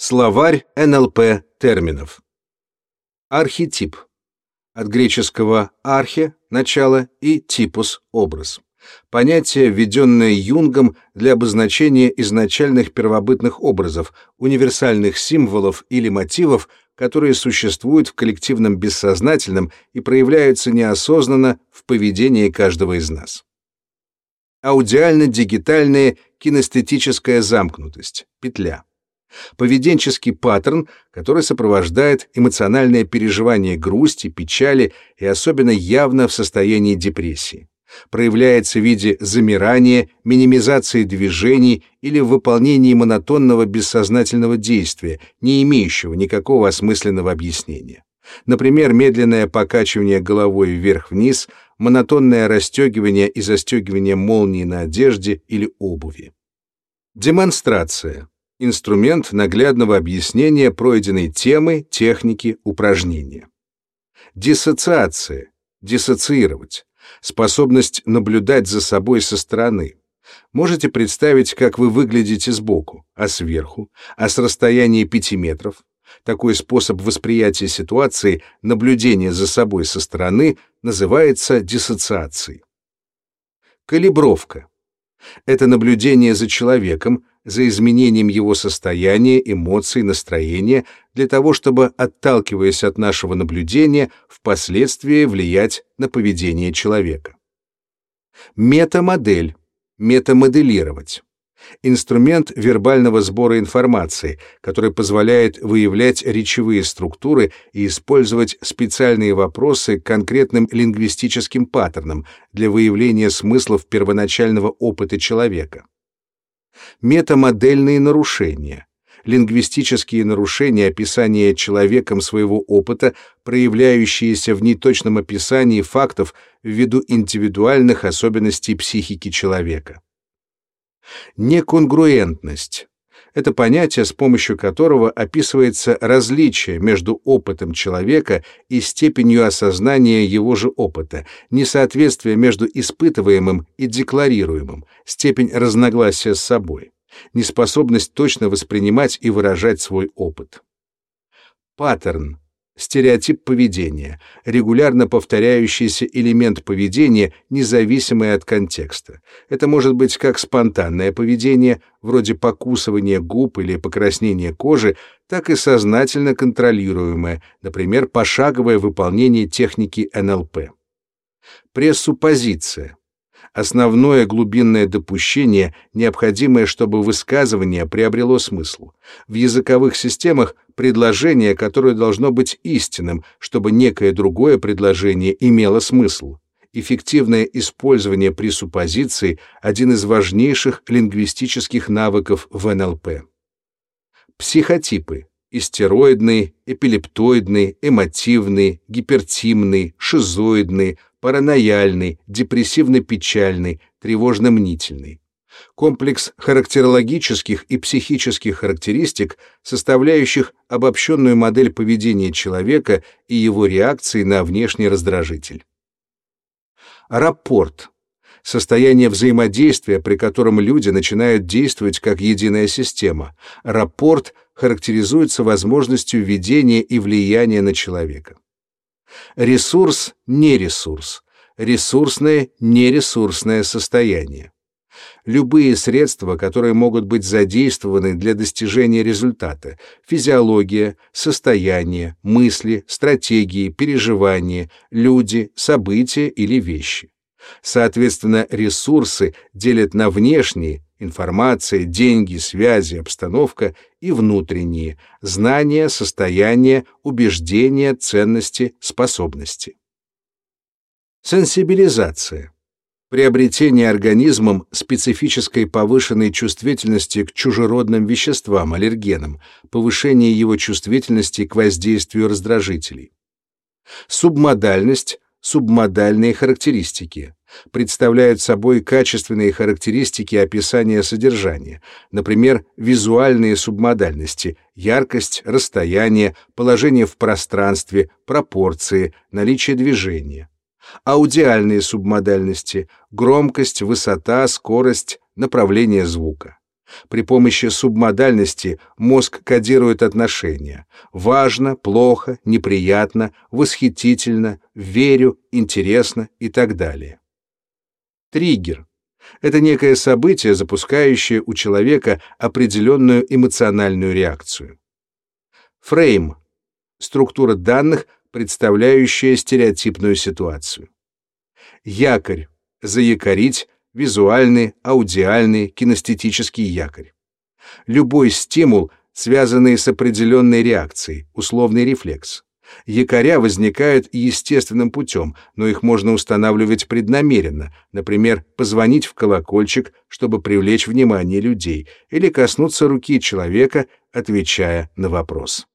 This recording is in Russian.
Словарь НЛП терминов. Архетип. От греческого «архе» — начало и «типус» — образ. Понятие, введенное Юнгом для обозначения изначальных первобытных образов, универсальных символов или мотивов, которые существуют в коллективном бессознательном и проявляются неосознанно в поведении каждого из нас. Аудиально-дигитальная кинестетическая замкнутость, петля. Поведенческий паттерн, который сопровождает эмоциональное переживание грусти, печали и особенно явно в состоянии депрессии. Проявляется в виде замирания, минимизации движений или в выполнении монотонного бессознательного действия, не имеющего никакого осмысленного объяснения. Например, медленное покачивание головой вверх-вниз, монотонное расстегивание и застегивание молнии на одежде или обуви. Демонстрация инструмент наглядного объяснения пройденной темы, техники, упражнения. Диссоциация, диссоциировать, способность наблюдать за собой со стороны. Можете представить, как вы выглядите сбоку, а сверху, а с расстояния 5 метров. Такой способ восприятия ситуации, наблюдения за собой со стороны, называется диссоциацией. Калибровка. Это наблюдение за человеком, за изменением его состояния, эмоций, настроения, для того, чтобы, отталкиваясь от нашего наблюдения, впоследствии влиять на поведение человека. Метамодель. Метамоделировать. Инструмент вербального сбора информации, который позволяет выявлять речевые структуры и использовать специальные вопросы к конкретным лингвистическим паттернам для выявления смыслов первоначального опыта человека метамодельные нарушения, лингвистические нарушения описания человеком своего опыта, проявляющиеся в неточном описании фактов ввиду индивидуальных особенностей психики человека. Неконгруентность это понятие, с помощью которого описывается различие между опытом человека и степенью осознания его же опыта, несоответствие между испытываемым и декларируемым, степень разногласия с собой, неспособность точно воспринимать и выражать свой опыт. Паттерн стереотип поведения, регулярно повторяющийся элемент поведения, независимый от контекста. Это может быть как спонтанное поведение, вроде покусывания губ или покраснения кожи, так и сознательно контролируемое, например, пошаговое выполнение техники НЛП. Пресуппозиция основное глубинное допущение, необходимое, чтобы высказывание приобрело смысл. В языковых системах предложение, которое должно быть истинным, чтобы некое другое предложение имело смысл. Эффективное использование пресуппозиций – один из важнейших лингвистических навыков в НЛП. Психотипы истероидный, эпилептоидный, эмотивный, гипертимный, шизоидный, паранояльный, депрессивно-печальный, тревожно-мнительный. Комплекс характерологических и психических характеристик, составляющих обобщенную модель поведения человека и его реакции на внешний раздражитель. Рапорт состояние взаимодействия, при котором люди начинают действовать как единая система. Рапорт характеризуется возможностью ведения и влияния на человека. Ресурс — не ресурс. Ресурсное — нересурсное состояние. Любые средства, которые могут быть задействованы для достижения результата — физиология, состояние, мысли, стратегии, переживания, люди, события или вещи. Соответственно, ресурсы делят на внешние — информация, деньги, связи, обстановка и внутренние — знания, состояния, убеждения, ценности, способности. Сенсибилизация — приобретение организмом специфической повышенной чувствительности к чужеродным веществам, аллергенам, повышение его чувствительности к воздействию раздражителей. Субмодальность — субмодальные характеристики — представляют собой качественные характеристики описания содержания, например, визуальные субмодальности, яркость, расстояние, положение в пространстве, пропорции, наличие движения. Аудиальные субмодальности, громкость, высота, скорость, направление звука. При помощи субмодальности мозг кодирует отношения. Важно, плохо, неприятно, восхитительно, верю, интересно и так далее. Триггер — это некое событие, запускающее у человека определенную эмоциональную реакцию. Фрейм — структура данных, представляющая стереотипную ситуацию. Якорь — заякорить, визуальный, аудиальный, кинестетический якорь. Любой стимул, связанный с определенной реакцией, условный рефлекс. Якоря возникают естественным путем, но их можно устанавливать преднамеренно, например, позвонить в колокольчик, чтобы привлечь внимание людей, или коснуться руки человека, отвечая на вопрос.